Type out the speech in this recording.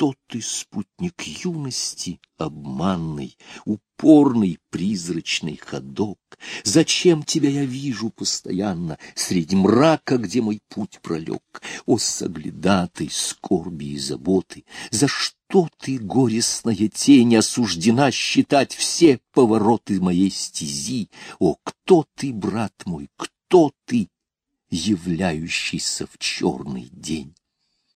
Что ты, спутник юности, обманный, упорный, призрачный ходок? Зачем тебя я вижу постоянно среди мрака, где мой путь пролег? О, соглядатый скорби и заботы, за что ты, горестная тень, осуждена считать все повороты моей стези? О, кто ты, брат мой, кто ты, являющийся в черный день?